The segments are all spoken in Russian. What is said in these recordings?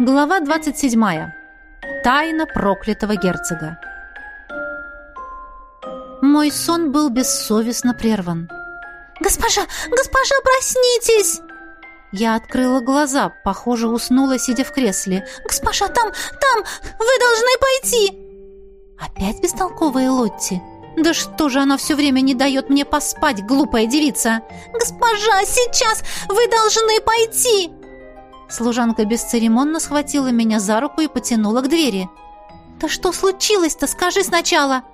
Глава 27. Тайна проклятого герцога. Мой сон был бессовестно прерван. «Госпожа! Госпожа, проснитесь!» Я открыла глаза, похоже, уснула, сидя в кресле. «Госпожа, там, там! Вы должны пойти!» Опять бестолковая Лотти. Да что же она все время не дает мне поспать, глупая девица? «Госпожа, сейчас! Вы должны пойти!» Служанка бесцеремонно схватила меня за руку и потянула к двери. «Да что случилось-то? Скажи сначала!»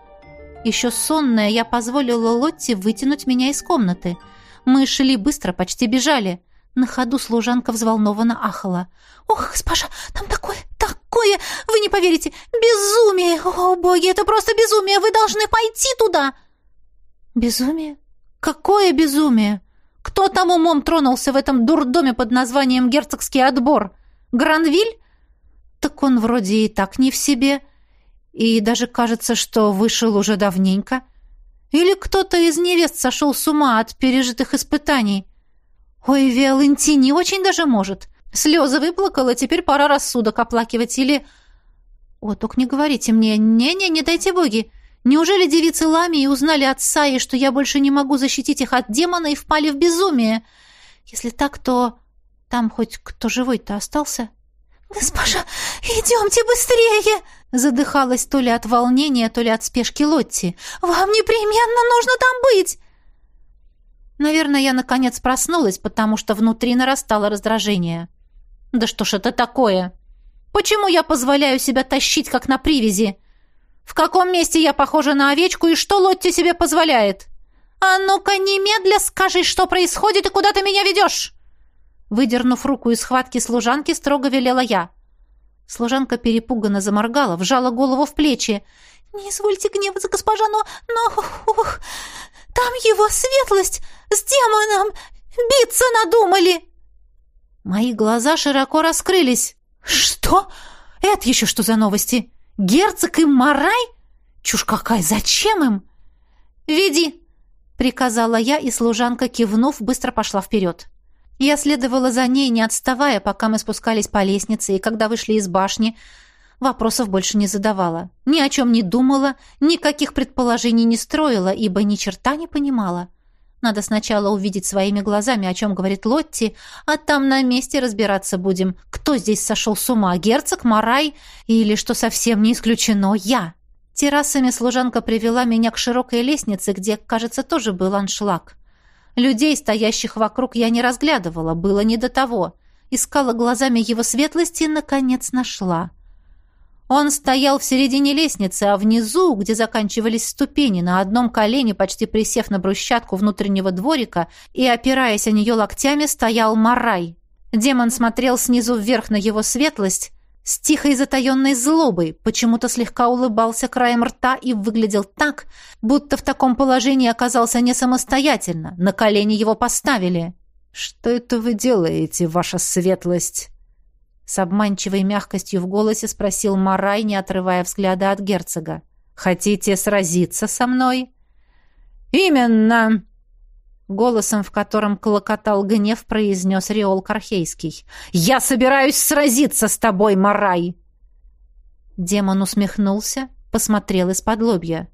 Еще сонная, я позволила Лотте вытянуть меня из комнаты. Мы шли быстро, почти бежали. На ходу служанка взволнованно ахала. «Ох, госпожа, там такое, такое! Вы не поверите! Безумие! О, боги, это просто безумие! Вы должны пойти туда!» «Безумие? Какое безумие? Кто там умом тронулся в этом дурдоме под названием «Герцогский отбор»? Гранвиль? Так он вроде и так не в себе. И даже кажется, что вышел уже давненько. Или кто-то из невест сошел с ума от пережитых испытаний. Ой, Виолентини очень даже может. Слезы выплакала, теперь пора рассудок оплакивать. Или... О, только не говорите мне. Не-не, не дайте боги. Неужели девицы Ламии узнали отца и что я больше не могу защитить их от демона и впали в безумие? Если так, то там хоть кто живой-то остался? «Госпожа, идемте быстрее!» Задыхалась то ли от волнения, то ли от спешки Лотти. «Вам непременно нужно там быть!» Наверное, я наконец проснулась, потому что внутри нарастало раздражение. «Да что ж это такое? Почему я позволяю себя тащить, как на привязи? В каком месте я похожа на овечку и что Лотти себе позволяет? А ну-ка немедля скажи, что происходит и куда ты меня ведешь!» Выдернув руку из схватки служанки, строго велела я. Служанка перепуганно заморгала, вжала голову в плечи. «Не извольте гневаться, госпожа, но... но... Ух, там его светлость с демоном биться надумали!» Мои глаза широко раскрылись. «Что? Это еще что за новости? Герцог и Марай? Чушь какая! Зачем им?» «Веди!» — приказала я, и служанка, кивнув, быстро пошла вперед. Я следовала за ней, не отставая, пока мы спускались по лестнице, и когда вышли из башни, вопросов больше не задавала. Ни о чем не думала, никаких предположений не строила, ибо ни черта не понимала. Надо сначала увидеть своими глазами, о чем говорит Лотти, а там на месте разбираться будем, кто здесь сошел с ума, герцог, Марай или, что совсем не исключено, я. Террасами служанка привела меня к широкой лестнице, где, кажется, тоже был аншлаг. Людей, стоящих вокруг, я не разглядывала, было не до того. Искала глазами его светлости и, наконец, нашла. Он стоял в середине лестницы, а внизу, где заканчивались ступени, на одном колене, почти присев на брусчатку внутреннего дворика и, опираясь о нее локтями, стоял Марай. Демон смотрел снизу вверх на его светлость, с тихой затаенной злобой, почему-то слегка улыбался краем рта и выглядел так, будто в таком положении оказался не самостоятельно, на колени его поставили. «Что это вы делаете, ваша светлость?» С обманчивой мягкостью в голосе спросил Марай, не отрывая взгляда от герцога. «Хотите сразиться со мной?» «Именно!» Голосом, в котором клокотал гнев, произнес Риол Кархейский. «Я собираюсь сразиться с тобой, Марай!» Демон усмехнулся, посмотрел из-под лобья.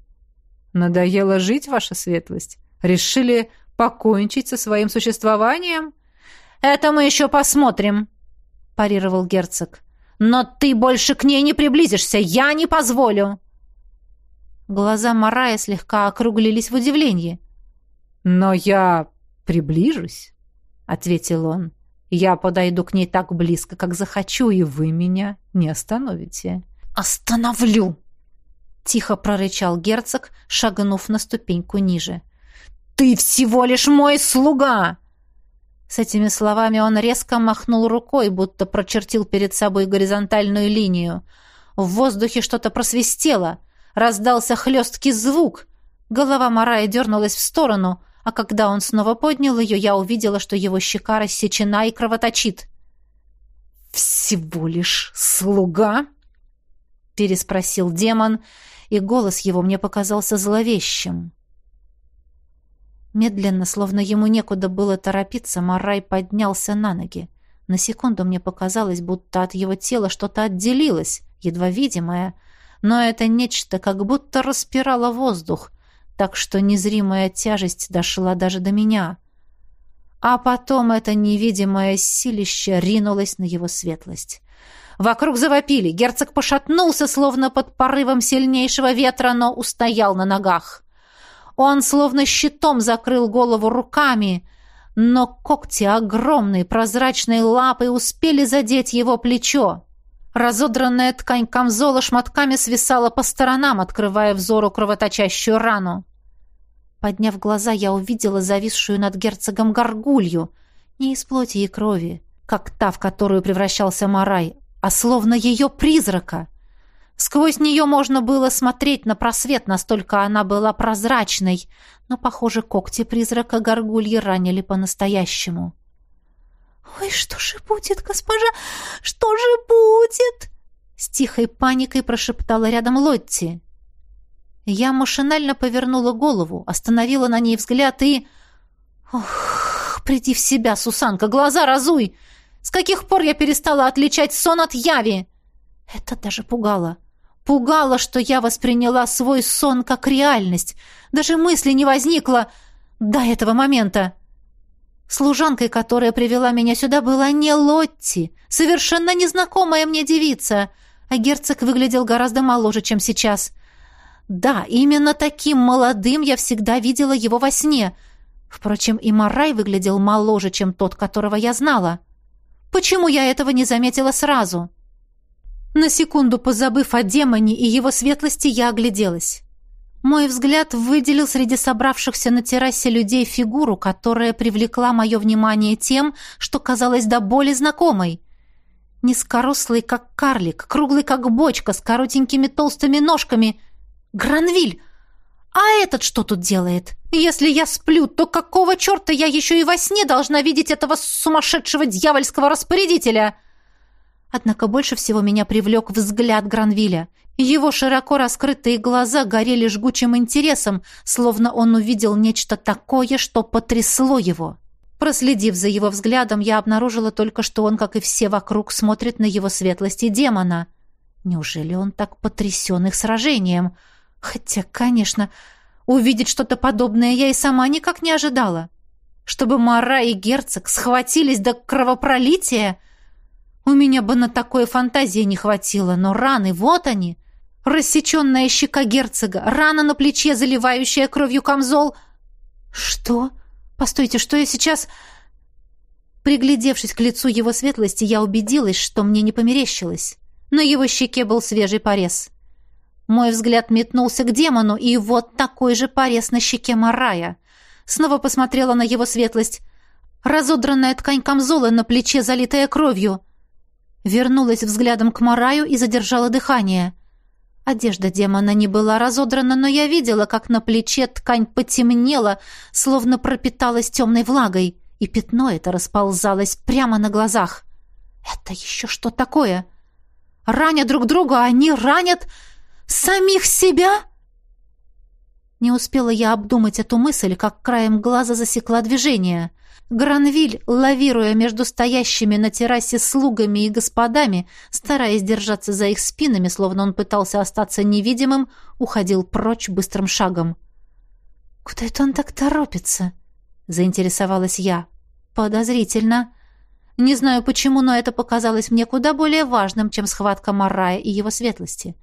«Надоело жить, ваша светлость? Решили покончить со своим существованием?» «Это мы еще посмотрим», — парировал герцог. «Но ты больше к ней не приблизишься, я не позволю!» Глаза Марая слегка округлились в удивлении. «Но я приближусь», — ответил он. «Я подойду к ней так близко, как захочу, и вы меня не остановите». «Остановлю!» — тихо прорычал герцог, шагнув на ступеньку ниже. «Ты всего лишь мой слуга!» С этими словами он резко махнул рукой, будто прочертил перед собой горизонтальную линию. В воздухе что-то просвистело. Раздался хлесткий звук. Голова Марая дернулась в сторону, а когда он снова поднял ее, я увидела, что его щека рассечена и кровоточит. «Всего лишь слуга?» — переспросил демон, и голос его мне показался зловещим. Медленно, словно ему некуда было торопиться, Марай поднялся на ноги. На секунду мне показалось, будто от его тела что-то отделилось, едва видимое, но это нечто как будто распирало воздух, так что незримая тяжесть дошла даже до меня. А потом это невидимое силище ринулось на его светлость. Вокруг завопили. Герцог пошатнулся, словно под порывом сильнейшего ветра, но устоял на ногах. Он словно щитом закрыл голову руками, но когти огромной прозрачной лапой успели задеть его плечо. Разодранная ткань камзола шматками свисала по сторонам, открывая взору кровоточащую рану. Подняв глаза, я увидела зависшую над герцогом горгулью, не из плоти и крови, как та, в которую превращался Марай, а словно ее призрака. Сквозь нее можно было смотреть на просвет, настолько она была прозрачной, но, похоже, когти призрака горгульи ранили по-настоящему. «Ой, что же будет, госпожа? Что же будет?» С тихой паникой прошептала рядом Лотти. Я машинально повернула голову, остановила на ней взгляд и... Ох, приди в себя, Сусанка, глаза разуй! С каких пор я перестала отличать сон от яви? Это даже пугало. Пугало, что я восприняла свой сон как реальность. Даже мысли не возникло до этого момента. Служанкой, которая привела меня сюда, была не Лотти, совершенно незнакомая мне девица, а герцог выглядел гораздо моложе, чем сейчас. Да, именно таким молодым я всегда видела его во сне. Впрочем, и Марай выглядел моложе, чем тот, которого я знала. Почему я этого не заметила сразу? На секунду позабыв о демоне и его светлости, я огляделась. Мой взгляд выделил среди собравшихся на террасе людей фигуру, которая привлекла мое внимание тем, что казалось до боли знакомой. Низкорослый, как карлик, круглый, как бочка, с коротенькими толстыми ножками. Гранвиль! А этот что тут делает? Если я сплю, то какого черта я еще и во сне должна видеть этого сумасшедшего дьявольского распорядителя?» Однако больше всего меня привлек взгляд Гранвиля. Его широко раскрытые глаза горели жгучим интересом, словно он увидел нечто такое, что потрясло его. Проследив за его взглядом, я обнаружила только, что он, как и все вокруг, смотрит на его светлости демона. Неужели он так потрясен их сражением? Хотя, конечно, увидеть что-то подобное я и сама никак не ожидала. Чтобы Мара и герцог схватились до кровопролития — у меня бы на такое фантазии не хватило, но раны, вот они. Рассеченная щека герцога, рана на плече, заливающая кровью камзол. Что? Постойте, что я сейчас... Приглядевшись к лицу его светлости, я убедилась, что мне не померещилось. На его щеке был свежий порез. Мой взгляд метнулся к демону, и вот такой же порез на щеке Марая. Снова посмотрела на его светлость. Разодранная ткань камзола на плече, залитая кровью. Вернулась взглядом к Мараю и задержала дыхание. Одежда демона не была разодрана, но я видела, как на плече ткань потемнела, словно пропиталась темной влагой, и пятно это расползалось прямо на глазах. Это еще что такое? Ранят друг друга, а они ранят самих себя? Не успела я обдумать эту мысль, как краем глаза засекла движение — Гранвиль, лавируя между стоящими на террасе слугами и господами, стараясь держаться за их спинами, словно он пытался остаться невидимым, уходил прочь быстрым шагом. «Куда это он так торопится?» — заинтересовалась я. «Подозрительно. Не знаю почему, но это показалось мне куда более важным, чем схватка Марая и его светлости.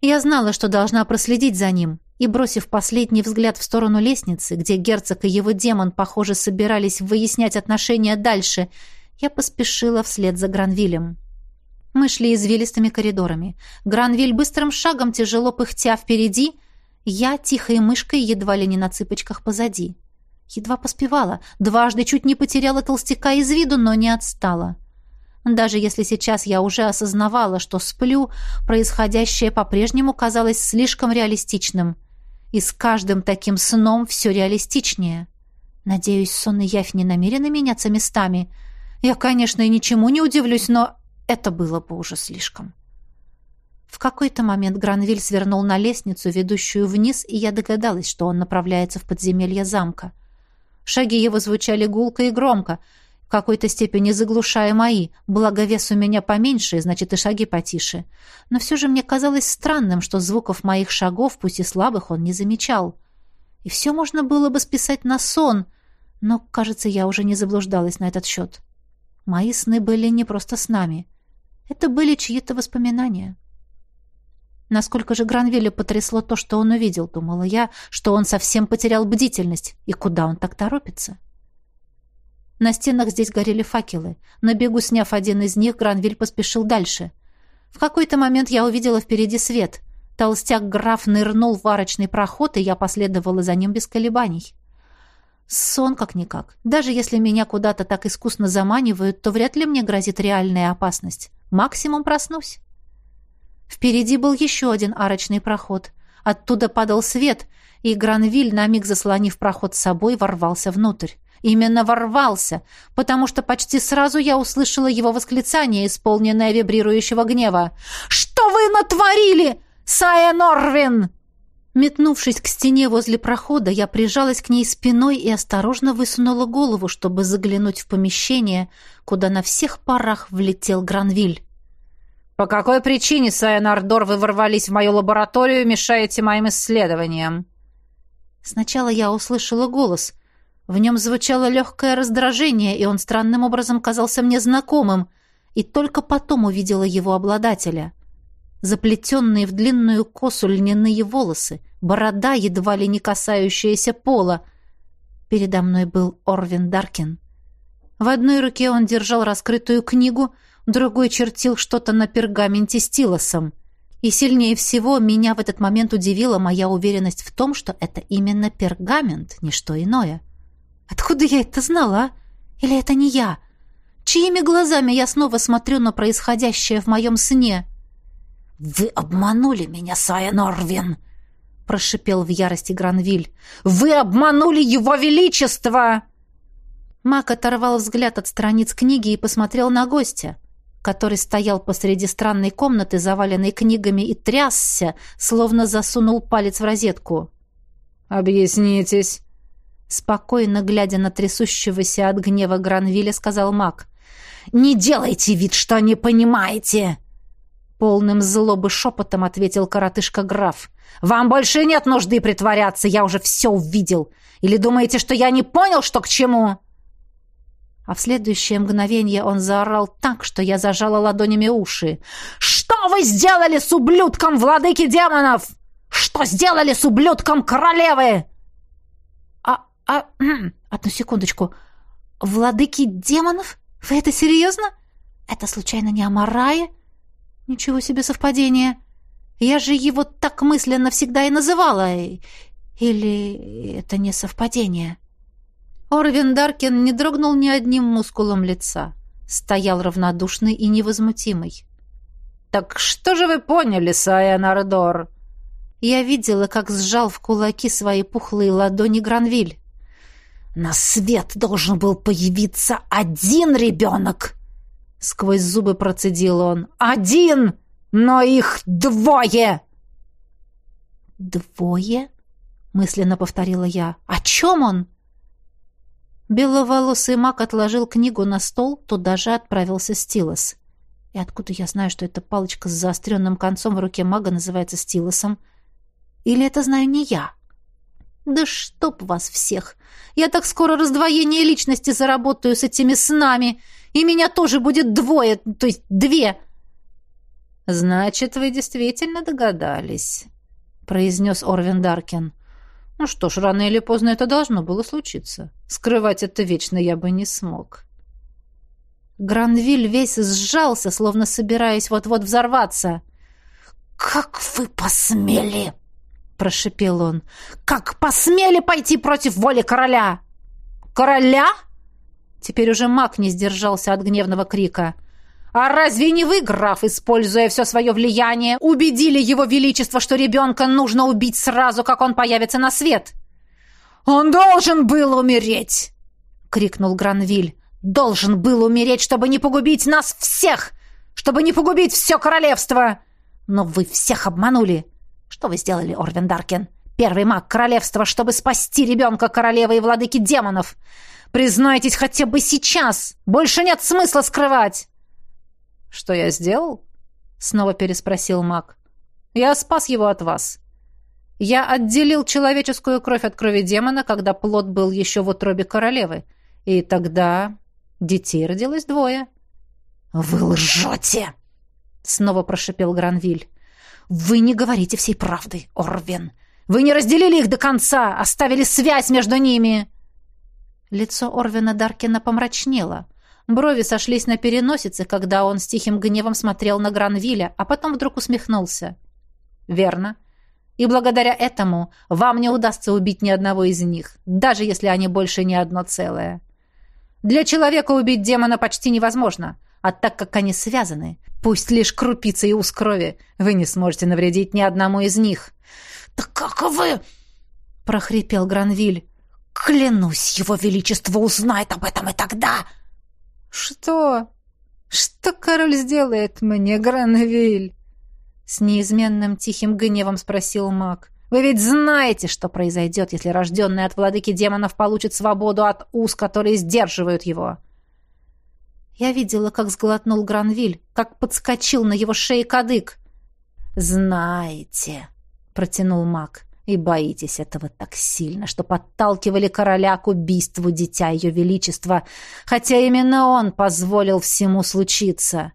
Я знала, что должна проследить за ним, и, бросив последний взгляд в сторону лестницы, где герцог и его демон, похоже, собирались выяснять отношения дальше, я поспешила вслед за Гранвилем. Мы шли извилистыми коридорами. Гранвиль быстрым шагом, тяжело пыхтя впереди, я тихой мышкой едва ли не на цыпочках позади. Едва поспевала, дважды чуть не потеряла толстяка из виду, но не отстала. Даже если сейчас я уже осознавала, что сплю, происходящее по-прежнему казалось слишком реалистичным. И с каждым таким сном все реалистичнее. Надеюсь, сон и явь не намерены меняться местами. Я, конечно, и ничему не удивлюсь, но это было бы уже слишком. В какой-то момент Гранвиль свернул на лестницу, ведущую вниз, и я догадалась, что он направляется в подземелье замка. Шаги его звучали гулко и громко. В какой-то степени заглушая мои, благо вес у меня поменьше, значит и шаги потише. Но все же мне казалось странным, что звуков моих шагов, пусть и слабых, он не замечал. И все можно было бы списать на сон, но, кажется, я уже не заблуждалась на этот счет. Мои сны были не просто с нами. Это были чьи-то воспоминания. Насколько же Гранвилля потрясло то, что он увидел, думала я, что он совсем потерял бдительность, и куда он так торопится? На стенах здесь горели факелы. На бегу, сняв один из них, Гранвиль поспешил дальше. В какой-то момент я увидела впереди свет. Толстяк-граф нырнул в арочный проход, и я последовала за ним без колебаний. Сон как-никак. Даже если меня куда-то так искусно заманивают, то вряд ли мне грозит реальная опасность. Максимум проснусь. Впереди был еще один арочный проход. Оттуда падал свет, и Гранвиль, на миг заслонив проход с собой, ворвался внутрь. Именно ворвался, потому что почти сразу я услышала его восклицание, исполненное вибрирующего гнева. «Что вы натворили, Сая Норвин?» Метнувшись к стене возле прохода, я прижалась к ней спиной и осторожно высунула голову, чтобы заглянуть в помещение, куда на всех парах влетел Гранвиль. «По какой причине, Сайонардор, вы ворвались в мою лабораторию и мешаете моим исследованиям?» Сначала я услышала голос. В нем звучало легкое раздражение, и он странным образом казался мне знакомым, и только потом увидела его обладателя. Заплетенные в длинную косу льняные волосы, борода, едва ли не касающаяся пола. Передо мной был Орвин Даркин. В одной руке он держал раскрытую книгу — другой чертил что-то на пергаменте стилосом. И сильнее всего меня в этот момент удивила моя уверенность в том, что это именно пергамент, не что иное. Откуда я это знала, а? Или это не я? Чьими глазами я снова смотрю на происходящее в моем сне? «Вы обманули меня, Сая Норвин!» — прошипел в ярости Гранвиль. «Вы обманули его величество!» Мак оторвал взгляд от страниц книги и посмотрел на гостя который стоял посреди странной комнаты, заваленной книгами, и трясся, словно засунул палец в розетку. «Объяснитесь», — спокойно глядя на трясущегося от гнева Гранвиля, сказал маг. «Не делайте вид, что не понимаете!» Полным злобы шепотом ответил коротышка-граф. «Вам больше нет нужды притворяться, я уже все увидел. Или думаете, что я не понял, что к чему?» А в следующее мгновение он заорал так, что я зажала ладонями уши. «Что вы сделали с ублюдком владыки демонов? Что сделали с ублюдком королевы?» «А... одну секундочку. Владыки демонов? Вы это серьезно? Это случайно не Амарае? Ничего себе совпадение. Я же его так мысленно всегда и называла. Или это не совпадение?» Орвин Даркин не дрогнул ни одним мускулом лица. Стоял равнодушный и невозмутимый. «Так что же вы поняли, Сая Нардор?» Я видела, как сжал в кулаки свои пухлые ладони Гранвиль. «На свет должен был появиться один ребенок!» Сквозь зубы процедил он. «Один! Но их двое!» «Двое?» — мысленно повторила я. «О чем он?» Беловолосый маг отложил книгу на стол, туда же отправился стилос. И откуда я знаю, что эта палочка с заостренным концом в руке мага называется стилосом? Или это знаю не я? Да чтоб вас всех! Я так скоро раздвоение личности заработаю с этими снами, и меня тоже будет двое, то есть две. Значит, вы действительно догадались, произнес Орвин Даркин. Ну что ж, рано или поздно это должно было случиться. Скрывать это вечно я бы не смог. Гранвиль весь сжался, словно собираясь вот-вот взорваться. «Как вы посмели!» — прошипел он. «Как посмели пойти против воли короля!» «Короля?» Теперь уже маг не сдержался от гневного крика. А разве не вы, граф, используя все свое влияние, убедили его величество, что ребенка нужно убить сразу, как он появится на свет? Он должен был умереть! крикнул Гранвиль. Должен был умереть, чтобы не погубить нас всех, чтобы не погубить все королевство. Но вы всех обманули. Что вы сделали, Орвен Даркен? Первый маг королевства, чтобы спасти ребенка королевы и владыки демонов. Признайтесь хотя бы сейчас! Больше нет смысла скрывать!» «Что я сделал?» — снова переспросил маг. «Я спас его от вас. Я отделил человеческую кровь от крови демона, когда плод был еще в утробе королевы. И тогда детей родилось двое». «Вы лжете!» — снова прошипел Гранвиль. «Вы не говорите всей правды, Орвен. Вы не разделили их до конца, оставили связь между ними!» Лицо Орвена Даркина помрачнело. Брови сошлись на переносице, когда он с тихим гневом смотрел на Гранвиля, а потом вдруг усмехнулся. «Верно. И благодаря этому вам не удастся убить ни одного из них, даже если они больше не одно целое. Для человека убить демона почти невозможно, а так как они связаны, пусть лишь крупицей уз крови, вы не сможете навредить ни одному из них». «Да как вы...» — прохрипел Гранвиль. «Клянусь, его величество узнает об этом и тогда...» «Что? Что король сделает мне, Гранвиль?» С неизменным тихим гневом спросил маг. «Вы ведь знаете, что произойдет, если рожденный от владыки демонов получит свободу от уз, которые сдерживают его?» Я видела, как сглотнул Гранвиль, как подскочил на его шее кадык. «Знаете», — протянул маг и боитесь этого так сильно, что подталкивали короля к убийству дитя ее величества, хотя именно он позволил всему случиться.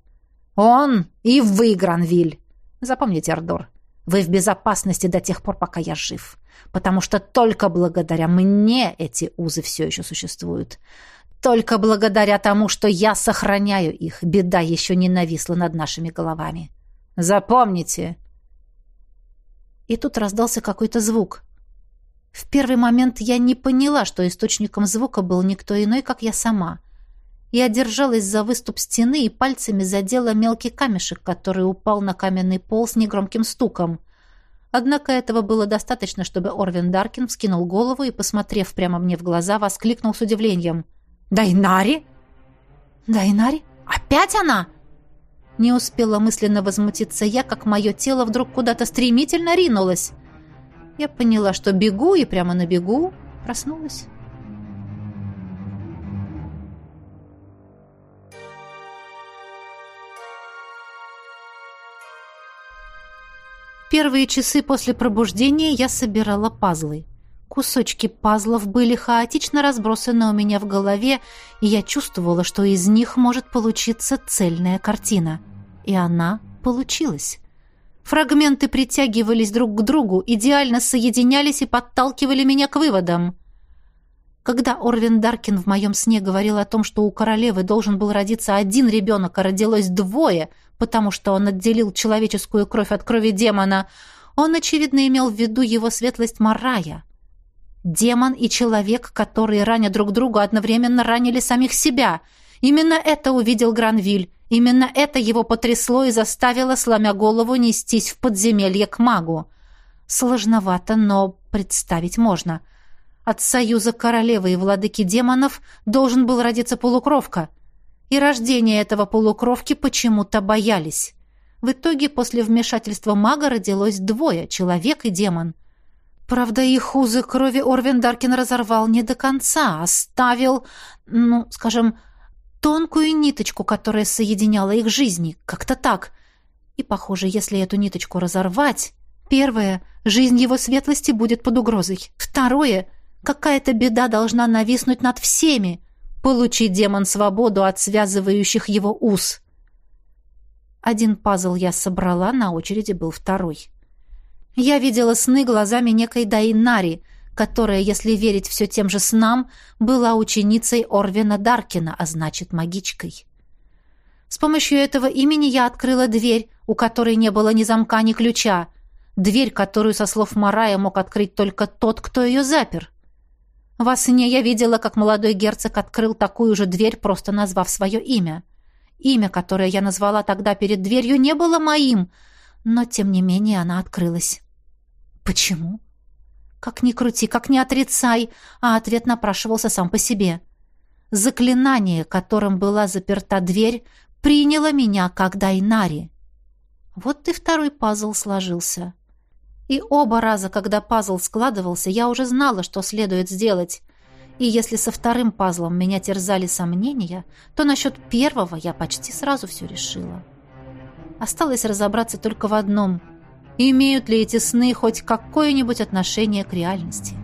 Он и вы, Гранвиль. Запомните, Ардор, вы в безопасности до тех пор, пока я жив, потому что только благодаря мне эти узы все еще существуют. Только благодаря тому, что я сохраняю их, беда еще не нависла над нашими головами. Запомните, и тут раздался какой-то звук. В первый момент я не поняла, что источником звука был никто иной, как я сама. Я держалась за выступ стены и пальцами задела мелкий камешек, который упал на каменный пол с негромким стуком. Однако этого было достаточно, чтобы Орвин Даркин вскинул голову и, посмотрев прямо мне в глаза, воскликнул с удивлением. «Дайнари?» «Дайнари? Опять она?» Не успела мысленно возмутиться я, как мое тело вдруг куда-то стремительно ринулось. Я поняла, что бегу, и прямо на бегу проснулась. Первые часы после пробуждения я собирала пазлы. Кусочки пазлов были хаотично разбросаны у меня в голове, и я чувствовала, что из них может получиться цельная картина — и она получилась. Фрагменты притягивались друг к другу, идеально соединялись и подталкивали меня к выводам. Когда Орвин Даркин в моем сне говорил о том, что у королевы должен был родиться один ребенок, а родилось двое, потому что он отделил человеческую кровь от крови демона, он, очевидно, имел в виду его светлость Марая. Демон и человек, которые, раня друг друга, одновременно ранили самих себя. Именно это увидел Гранвиль, Именно это его потрясло и заставило, сломя голову, нестись в подземелье к магу. Сложновато, но представить можно. От союза королевы и владыки демонов должен был родиться полукровка. И рождение этого полукровки почему-то боялись. В итоге после вмешательства мага родилось двое — человек и демон. Правда, их узы крови Орвин Даркин разорвал не до конца, оставил, ну, скажем, тонкую ниточку, которая соединяла их жизни, как-то так. И, похоже, если эту ниточку разорвать... Первое, жизнь его светлости будет под угрозой. Второе, какая-то беда должна нависнуть над всеми. Получить демон свободу от связывающих его уз. Один пазл я собрала, на очереди был второй. Я видела сны глазами некой Дайнари, которая, если верить все тем же снам, была ученицей Орвина Даркина, а значит, магичкой. С помощью этого имени я открыла дверь, у которой не было ни замка, ни ключа. Дверь, которую, со слов Марая, мог открыть только тот, кто ее запер. Во сне я видела, как молодой герцог открыл такую же дверь, просто назвав свое имя. Имя, которое я назвала тогда перед дверью, не было моим, но, тем не менее, она открылась. Почему? Как ни крути, как ни отрицай, а ответ напрашивался сам по себе. Заклинание, которым была заперта дверь, приняло меня как Дайнари. Вот и второй пазл сложился. И оба раза, когда пазл складывался, я уже знала, что следует сделать. И если со вторым пазлом меня терзали сомнения, то насчет первого я почти сразу все решила. Осталось разобраться только в одном. Имеют ли эти сны хоть какое-нибудь отношение к реальности?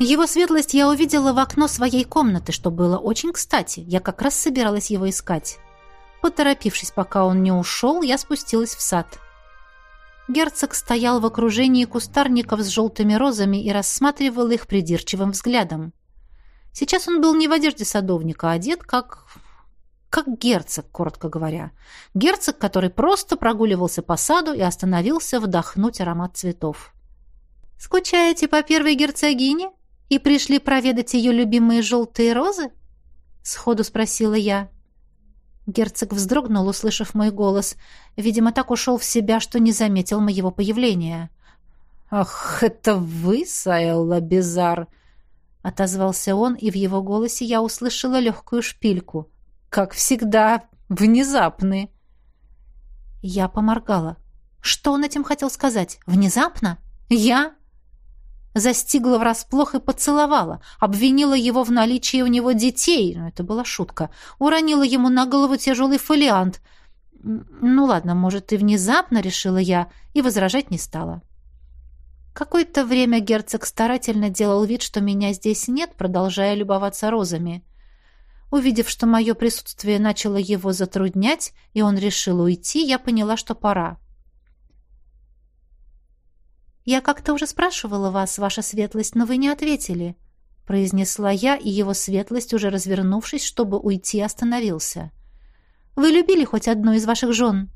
Его светлость я увидела в окно своей комнаты, что было очень кстати. Я как раз собиралась его искать. Поторопившись, пока он не ушел, я спустилась в сад. Герцог стоял в окружении кустарников с желтыми розами и рассматривал их придирчивым взглядом. Сейчас он был не в одежде садовника, а одет как... как герцог, коротко говоря. Герцог, который просто прогуливался по саду и остановился вдохнуть аромат цветов. «Скучаете по первой герцогине?» И пришли проведать ее любимые желтые розы?» — сходу спросила я. Герцог вздрогнул, услышав мой голос. Видимо, так ушел в себя, что не заметил моего появления. «Ах, это вы, Сайелла Безар!» — отозвался он, и в его голосе я услышала легкую шпильку. «Как всегда, внезапны!» Я поморгала. «Что он этим хотел сказать? Внезапно? Я?» Застигла врасплох и поцеловала, обвинила его в наличии у него детей, ну, это была шутка, уронила ему на голову тяжелый фолиант. Ну ладно, может, и внезапно, решила я, и возражать не стала. Какое-то время герцог старательно делал вид, что меня здесь нет, продолжая любоваться розами. Увидев, что мое присутствие начало его затруднять, и он решил уйти, я поняла, что пора. «Я как-то уже спрашивала вас, ваша светлость, но вы не ответили», — произнесла я, и его светлость, уже развернувшись, чтобы уйти, остановился. «Вы любили хоть одну из ваших жен?»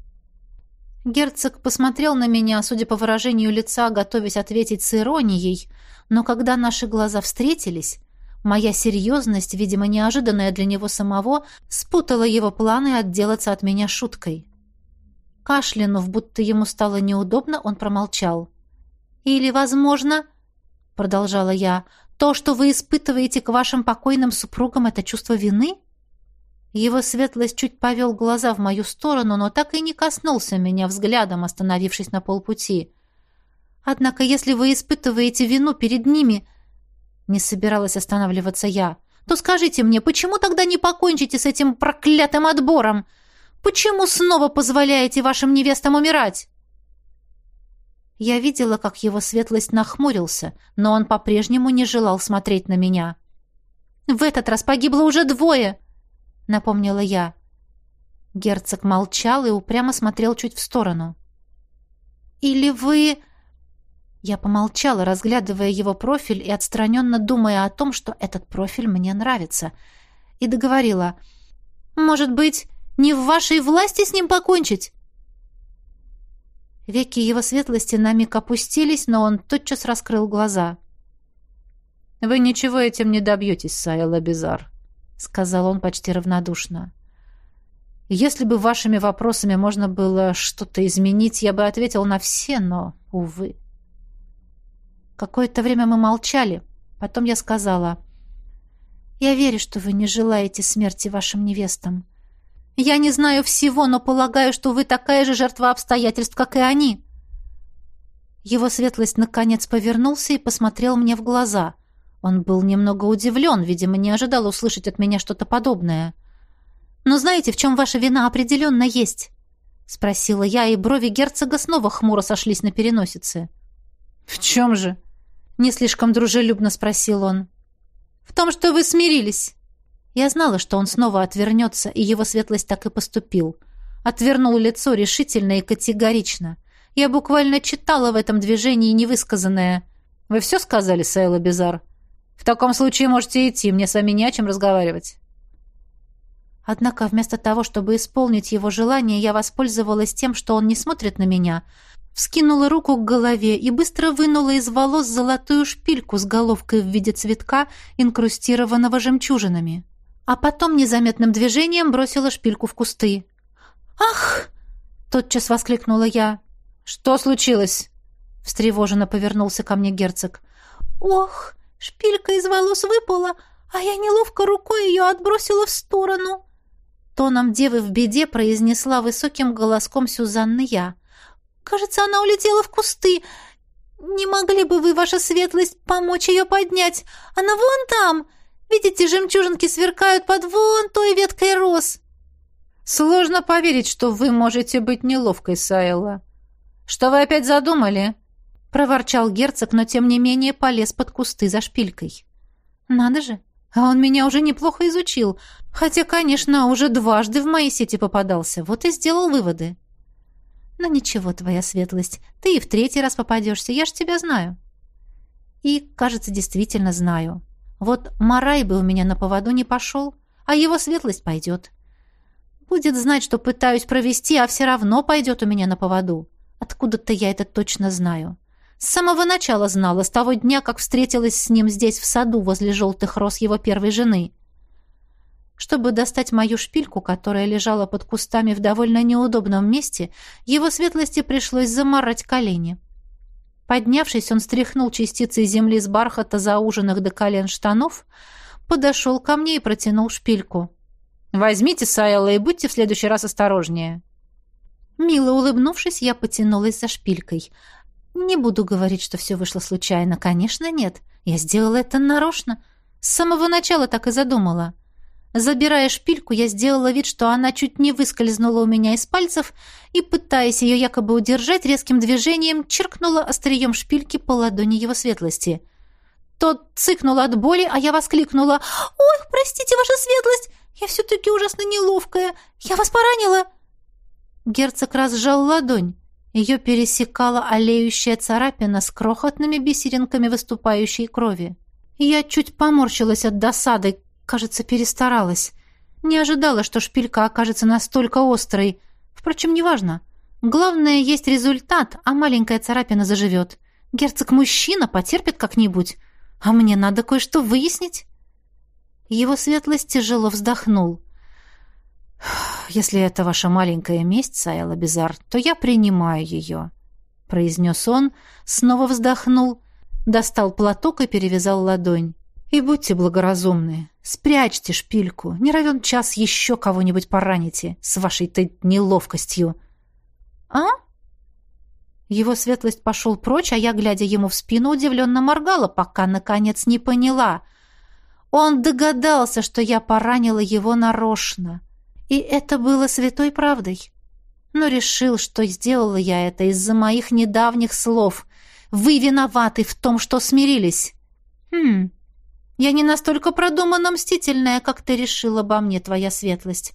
Герцог посмотрел на меня, судя по выражению лица, готовясь ответить с иронией, но когда наши глаза встретились, моя серьезность, видимо, неожиданная для него самого, спутала его планы отделаться от меня шуткой. Кашлянув, будто ему стало неудобно, он промолчал. Или, возможно, продолжала я, то, что вы испытываете к вашим покойным супругам, это чувство вины? Его светлость чуть повел глаза в мою сторону, но так и не коснулся меня взглядом, остановившись на полпути. Однако, если вы испытываете вину перед ними, не собиралась останавливаться я, то скажите мне, почему тогда не покончите с этим проклятым отбором? Почему снова позволяете вашим невестам умирать? Я видела, как его светлость нахмурился, но он по-прежнему не желал смотреть на меня. «В этот раз погибло уже двое!» — напомнила я. Герцог молчал и упрямо смотрел чуть в сторону. «Или вы...» Я помолчала, разглядывая его профиль и отстраненно думая о том, что этот профиль мне нравится, и договорила. «Может быть, не в вашей власти с ним покончить? Веки его светлости на миг опустились, но он тотчас раскрыл глаза. «Вы ничего этим не добьетесь, Сайла Бизар», — сказал он почти равнодушно. «Если бы вашими вопросами можно было что-то изменить, я бы ответил на все, но, увы». Какое-то время мы молчали. Потом я сказала, «Я верю, что вы не желаете смерти вашим невестам. Я не знаю всего, но полагаю, что вы такая же жертва обстоятельств, как и они». Его светлость наконец повернулся и посмотрел мне в глаза. Он был немного удивлен, видимо, не ожидал услышать от меня что-то подобное. «Но знаете, в чем ваша вина определенно есть?» — спросила я, и брови герцога снова хмуро сошлись на переносице. «В чем же?» — не слишком дружелюбно спросил он. «В том, что вы смирились». Я знала, что он снова отвернется, и его светлость так и поступил. Отвернул лицо решительно и категорично. Я буквально читала в этом движении невысказанное. «Вы все сказали, Сайла Безар? В таком случае можете идти, мне с вами не о чем разговаривать». Однако вместо того, чтобы исполнить его желание, я воспользовалась тем, что он не смотрит на меня, вскинула руку к голове и быстро вынула из волос золотую шпильку с головкой в виде цветка, инкрустированного жемчужинами а потом незаметным движением бросила шпильку в кусты. «Ах!» — тотчас воскликнула я. «Что случилось?» — встревоженно повернулся ко мне герцог. «Ох, шпилька из волос выпала, а я неловко рукой ее отбросила в сторону!» Тоном девы в беде произнесла высоким голоском Сюзанны я. «Кажется, она улетела в кусты. Не могли бы вы, ваша светлость, помочь ее поднять? Она вон там! Видите, жемчужинки сверкают под вон той веткой роз!» «Сложно поверить, что вы можете быть неловкой, Сайла. Что вы опять задумали?» — проворчал герцог, но тем не менее полез под кусты за шпилькой. «Надо же! А он меня уже неплохо изучил, хотя, конечно, уже дважды в моей сети попадался, вот и сделал выводы». «Но ничего, твоя светлость, ты и в третий раз попадешься, я ж тебя знаю». И, кажется, действительно знаю. Вот Марай бы у меня на поводу не пошел, а его светлость пойдет. Будет знать, что пытаюсь провести, а все равно пойдет у меня на поводу. Откуда-то я это точно знаю. С самого начала знала, с того дня, как встретилась с ним здесь, в саду, возле желтых роз его первой жены. Чтобы достать мою шпильку, которая лежала под кустами в довольно неудобном месте, его светлости пришлось заморать колени. Поднявшись, он стряхнул частицы земли с бархата зауженных до колен штанов, подошел ко мне и протянул шпильку. «Возьмите, Сайла, и будьте в следующий раз осторожнее». Мило улыбнувшись, я потянулась за шпилькой. Не буду говорить, что все вышло случайно. Конечно, нет. Я сделала это нарочно. С самого начала так и задумала. Забирая шпильку, я сделала вид, что она чуть не выскользнула у меня из пальцев и, пытаясь ее якобы удержать, резким движением черкнула острием шпильки по ладони его светлости. Тот цыкнул от боли, а я воскликнула. «Ой, простите, ваша светлость! Я все-таки ужасно неловкая! Я вас поранила!» Герцог разжал ладонь. Ее пересекала олеющая царапина с крохотными бисеринками выступающей крови. Я чуть поморщилась от досады, кажется, перестаралась. Не ожидала, что шпилька окажется настолько острой. Впрочем, неважно. Главное, есть результат, а маленькая царапина заживет. Герцог мужчина, потерпит как-нибудь. А мне надо кое-что выяснить. Его светлость тяжело вздохнул. «Если это ваша маленькая месть, Сайла Бизар, то я принимаю ее», — произнес он, снова вздохнул, достал платок и перевязал ладонь. «И будьте благоразумны, спрячьте шпильку, не равен час еще кого-нибудь пораните с вашей-то неловкостью». «А?» Его светлость пошел прочь, а я, глядя ему в спину, удивленно моргала, пока, наконец, не поняла. Он догадался, что я поранила его нарочно. И это было святой правдой. Но решил, что сделала я это из-за моих недавних слов. Вы виноваты в том, что смирились. Хм, я не настолько продуманно мстительная, как ты решила обо мне, твоя светлость.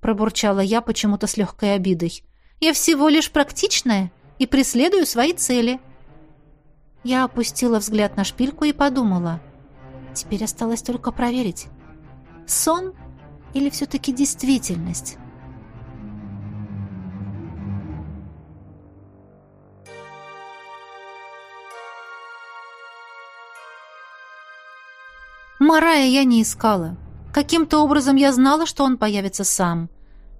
Пробурчала я почему-то с легкой обидой. Я всего лишь практичная и преследую свои цели. Я опустила взгляд на шпильку и подумала. Теперь осталось только проверить. Сон или все-таки действительность? Марая я не искала. Каким-то образом я знала, что он появится сам.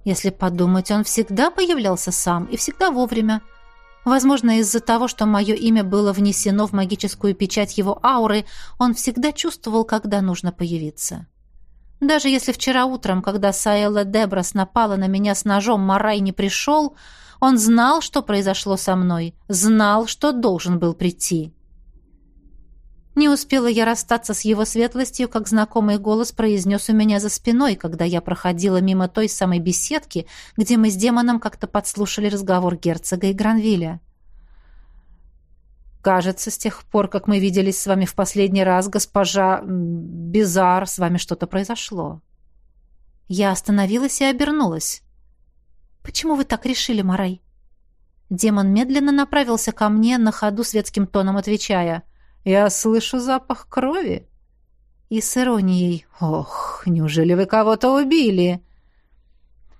Если подумать, он всегда появлялся сам и всегда вовремя. Возможно, из-за того, что мое имя было внесено в магическую печать его ауры, он всегда чувствовал, когда нужно появиться. Даже если вчера утром, когда Саэла Деброс напала на меня с ножом, Марай не пришел, он знал, что произошло со мной, знал, что должен был прийти. Не успела я расстаться с его светлостью, как знакомый голос произнес у меня за спиной, когда я проходила мимо той самой беседки, где мы с демоном как-то подслушали разговор герцога и Гранвиля. Кажется, с тех пор, как мы виделись с вами в последний раз, госпожа Бизар, с вами что-то произошло. Я остановилась и обернулась. Почему вы так решили, Марай? Демон медленно направился ко мне, на ходу светским тоном отвечая: "Я слышу запах крови". И с иронией: "Ох, неужели вы кого-то убили?"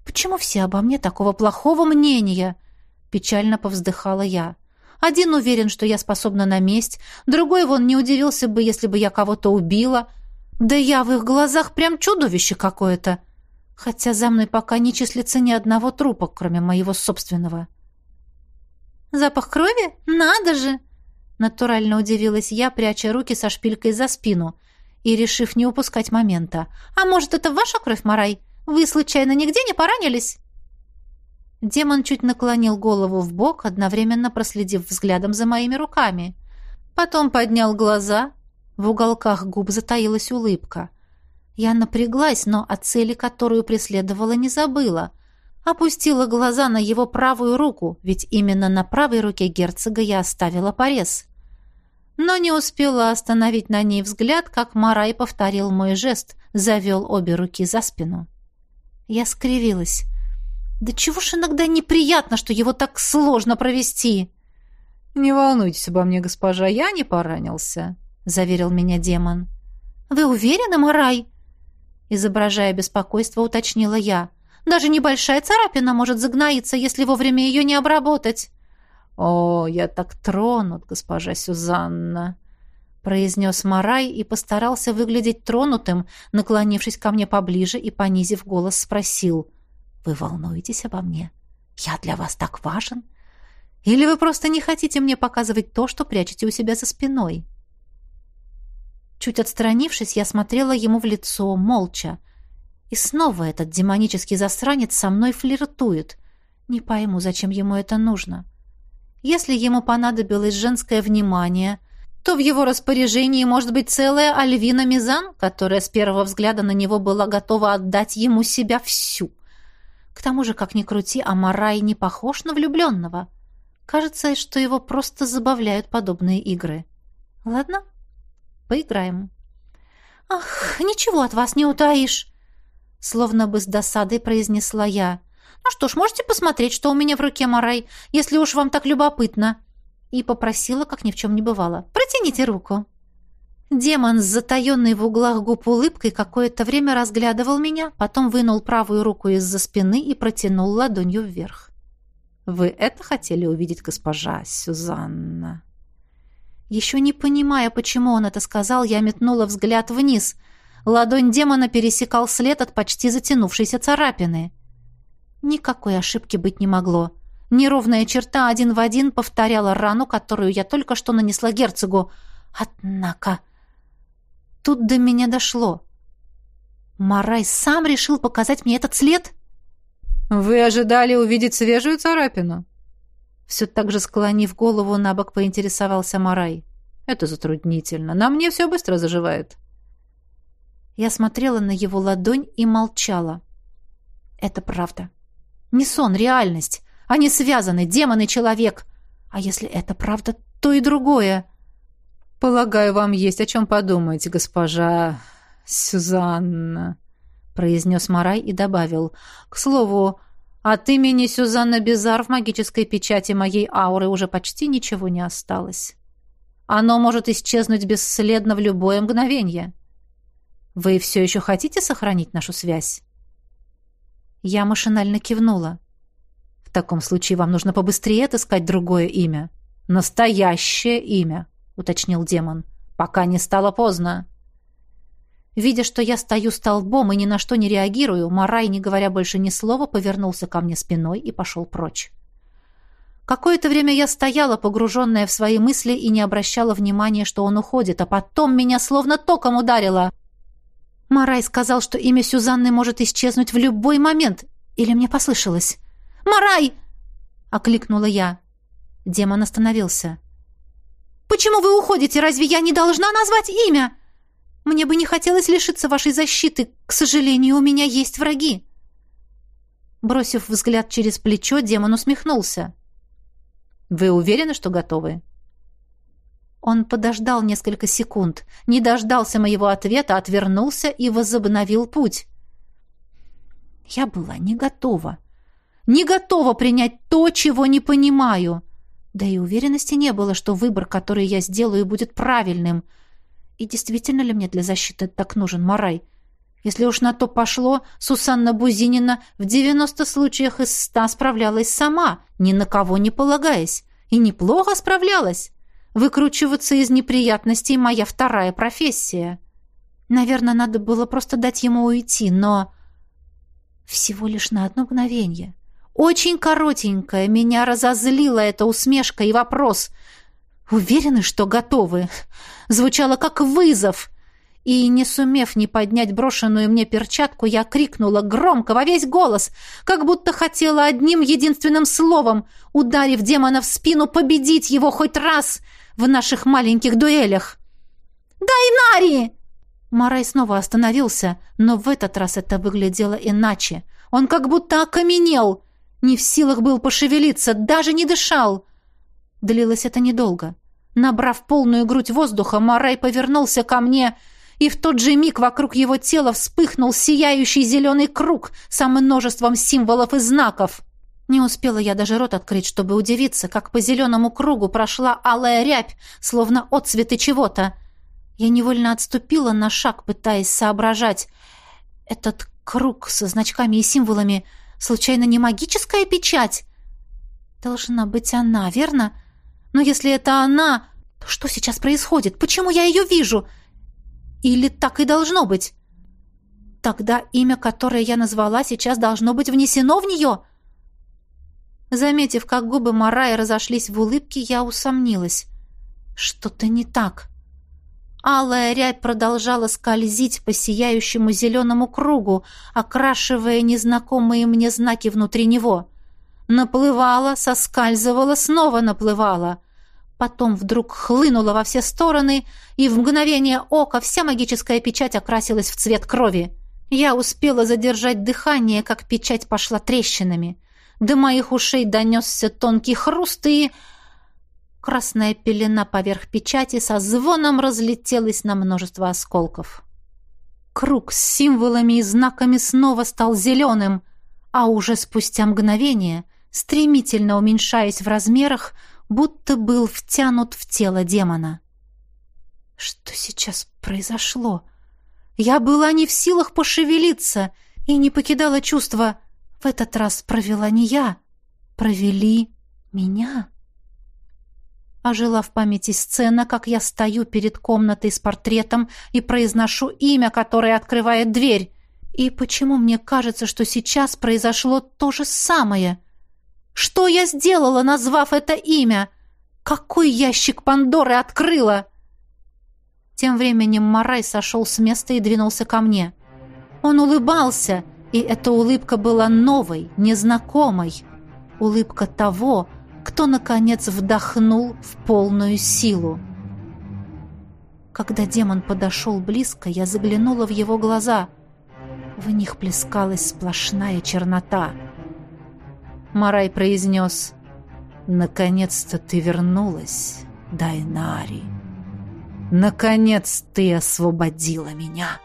Почему все обо мне такого плохого мнения? печально повздыхала я. Один уверен, что я способна на месть, другой вон не удивился бы, если бы я кого-то убила. Да я в их глазах прям чудовище какое-то. Хотя за мной пока не числится ни одного трупа, кроме моего собственного. Запах крови? Надо же! Натурально удивилась я, пряча руки со шпилькой за спину и решив не упускать момента. А может, это ваша кровь, Марай? Вы, случайно, нигде не поранились?» Демон чуть наклонил голову в бок, одновременно проследив взглядом за моими руками. Потом поднял глаза. В уголках губ затаилась улыбка. Я напряглась, но о цели, которую преследовала, не забыла. Опустила глаза на его правую руку, ведь именно на правой руке герцога я оставила порез. Но не успела остановить на ней взгляд, как Марай повторил мой жест, завел обе руки за спину. Я скривилась. Да чего ж иногда неприятно, что его так сложно провести. Не волнуйтесь обо мне, госпожа, я не поранился, заверил меня демон. Вы уверены, Марай? изображая беспокойство, уточнила я. Даже небольшая царапина может загноиться, если вовремя ее не обработать. О, я так тронут, госпожа Сюзанна, произнес Марай и постарался выглядеть тронутым, наклонившись ко мне поближе и понизив голос спросил: вы волнуетесь обо мне? Я для вас так важен? Или вы просто не хотите мне показывать то, что прячете у себя за спиной?» Чуть отстранившись, я смотрела ему в лицо, молча. И снова этот демонический засранец со мной флиртует. Не пойму, зачем ему это нужно. Если ему понадобилось женское внимание, то в его распоряжении может быть целая Альвина Мизан, которая с первого взгляда на него была готова отдать ему себя всю. К тому же, как ни крути, Амарай не похож на влюбленного. Кажется, что его просто забавляют подобные игры. Ладно, поиграем. «Ах, ничего от вас не утаишь!» Словно бы с досадой произнесла я. «Ну что ж, можете посмотреть, что у меня в руке, Марай, если уж вам так любопытно!» И попросила, как ни в чем не бывало. «Протяните руку!» Демон с затаенной в углах губ улыбкой какое-то время разглядывал меня, потом вынул правую руку из-за спины и протянул ладонью вверх. «Вы это хотели увидеть, госпожа Сюзанна?» Еще не понимая, почему он это сказал, я метнула взгляд вниз. Ладонь демона пересекал след от почти затянувшейся царапины. Никакой ошибки быть не могло. Неровная черта один в один повторяла рану, которую я только что нанесла герцогу. Однако... Тут до меня дошло. Марай сам решил показать мне этот след? Вы ожидали увидеть свежую царапину? Все так же склонив голову на бок, поинтересовался Марай. Это затруднительно. На мне все быстро заживает. Я смотрела на его ладонь и молчала. Это правда. Не сон, реальность. Они связаны, демон и человек. А если это правда, то и другое. «Полагаю, вам есть о чем подумать, госпожа Сюзанна», — произнес Марай и добавил. «К слову, от имени Сюзанна Безар в магической печати моей ауры уже почти ничего не осталось. Оно может исчезнуть бесследно в любое мгновение. Вы все еще хотите сохранить нашу связь?» Я машинально кивнула. «В таком случае вам нужно побыстрее отыскать другое имя. Настоящее имя» уточнил демон. Пока не стало поздно. Видя, что я стою столбом и ни на что не реагирую, Марай, не говоря больше ни слова, повернулся ко мне спиной и пошел прочь. Какое-то время я стояла, погруженная в свои мысли, и не обращала внимания, что он уходит, а потом меня словно током ударило. Марай сказал, что имя Сюзанны может исчезнуть в любой момент. Или мне послышалось? «Марай!» — окликнула я. Демон остановился. Почему вы уходите? Разве я не должна назвать имя? Мне бы не хотелось лишиться вашей защиты. К сожалению, у меня есть враги. Бросив взгляд через плечо, демон усмехнулся. Вы уверены, что готовы? Он подождал несколько секунд, не дождался моего ответа, отвернулся и возобновил путь. Я была не готова. Не готова принять то, чего не понимаю. Да и уверенности не было, что выбор, который я сделаю, будет правильным. И действительно ли мне для защиты так нужен Марай? Если уж на то пошло, Сусанна Бузинина в 90 случаях из 100 справлялась сама, ни на кого не полагаясь. И неплохо справлялась. Выкручиваться из неприятностей — моя вторая профессия. Наверное, надо было просто дать ему уйти, но... Всего лишь на одно мгновение. Очень коротенькая, меня разозлила эта усмешка и вопрос. «Уверены, что готовы?» Звучало как вызов. И, не сумев не поднять брошенную мне перчатку, я крикнула громко, во весь голос, как будто хотела одним единственным словом, ударив демона в спину, победить его хоть раз в наших маленьких дуэлях. «Дайнари!» Марай снова остановился, но в этот раз это выглядело иначе. Он как будто окаменел, не в силах был пошевелиться, даже не дышал. Длилось это недолго. Набрав полную грудь воздуха, Марай повернулся ко мне — и в тот же миг вокруг его тела вспыхнул сияющий зеленый круг со множеством символов и знаков. Не успела я даже рот открыть, чтобы удивиться, как по зеленому кругу прошла алая рябь, словно отцветы чего-то. Я невольно отступила на шаг, пытаясь соображать. Этот круг со значками и символами случайно не магическая печать? Должна быть она, верно? Но если это она, то что сейчас происходит? Почему я ее вижу? — или так и должно быть? Тогда имя, которое я назвала, сейчас должно быть внесено в нее. Заметив, как губы Марая разошлись в улыбке, я усомнилась. Что-то не так. Алая рябь продолжала скользить по сияющему зеленому кругу, окрашивая незнакомые мне знаки внутри него. Наплывала, соскальзывала, снова наплывала — Потом вдруг хлынула во все стороны, и в мгновение ока вся магическая печать окрасилась в цвет крови. Я успела задержать дыхание, как печать пошла трещинами. До моих ушей донесся тонкий хруст, и... Красная пелена поверх печати со звоном разлетелась на множество осколков. Круг с символами и знаками снова стал зеленым, а уже спустя мгновение, стремительно уменьшаясь в размерах, будто был втянут в тело демона. Что сейчас произошло? Я была не в силах пошевелиться и не покидала чувства. В этот раз провела не я, провели меня. Ожила в памяти сцена, как я стою перед комнатой с портретом и произношу имя, которое открывает дверь. И почему мне кажется, что сейчас произошло то же самое — что я сделала, назвав это имя? Какой ящик Пандоры открыла? Тем временем Марай сошел с места и двинулся ко мне. Он улыбался, и эта улыбка была новой, незнакомой. Улыбка того, кто, наконец, вдохнул в полную силу. Когда демон подошел близко, я заглянула в его глаза. В них плескалась сплошная чернота — Марай произнес «Наконец-то ты вернулась, Дайнари. Наконец ты освободила меня».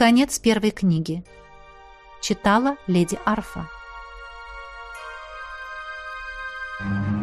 Конец первой книги. Читала леди Арфа. Mm-hmm.